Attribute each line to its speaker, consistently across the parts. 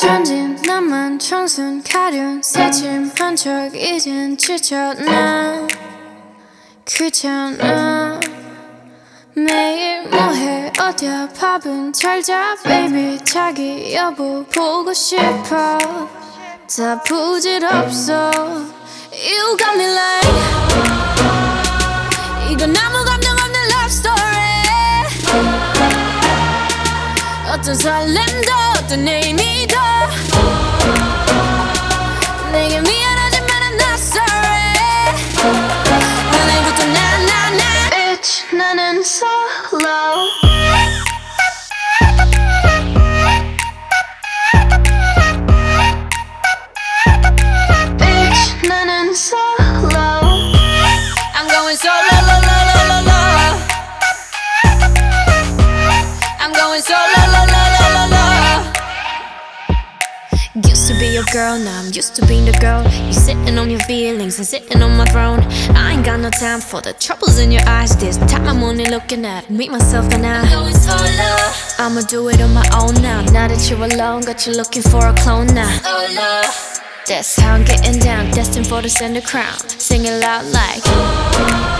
Speaker 1: 천진 나만 청순 가련 새침한 척 이젠 지쳤나? 귀찮아? 매일 뭐해? 어디야? 밥은 잘자? Baby 자기 여보 보고 싶어? 다 부질없어. You got me like 이건 아무 감정 없는 love story. 어떤 설렘도 어떤 의미도 I'm going solo lo lo lo lo lo Used to be your girl, now I'm used to being the girl. You sitting on your feelings and sitting on my throne. I ain't got no time for the troubles in your eyes. This time I'm only looking at me, myself, and I. I'ma do it on my own now. Now that you're alone, got you looking for a clone now. That's how I'm getting down, destined for the center crown. Sing it loud like. 이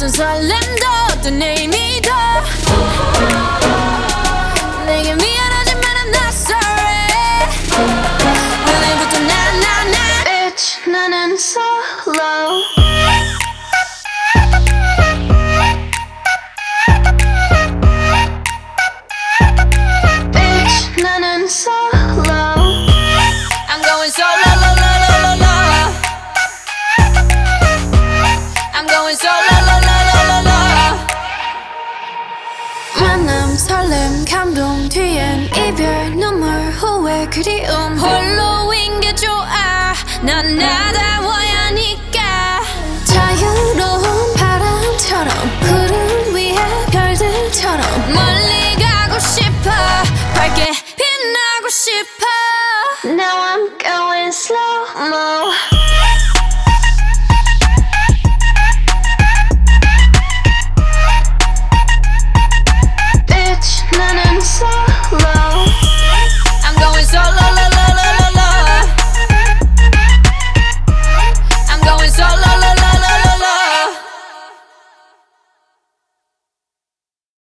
Speaker 1: 어떤 설렘도 어떤 의미도 내게 미안하지만 I'm not sorry 오늘부터 나나나 Bitch 나는 solo 이별 눈물 후회 그리움. 홀로인 게 좋아. 난 나다워야 하니까. 자유로운 바람처럼 구름 위에 별들처럼 멀리 가고 싶어. 밝게 빛나고 싶어. Now I'm going slow mo